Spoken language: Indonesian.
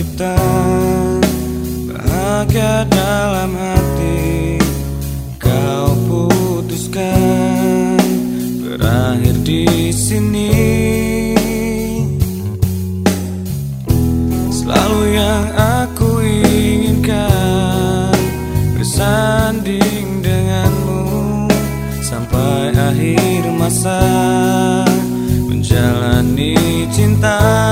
tercipta bahagia dalam hati Kau putuskan berakhir di sini Selalu yang aku inginkan bersanding denganmu sampai akhir masa menjalani cinta.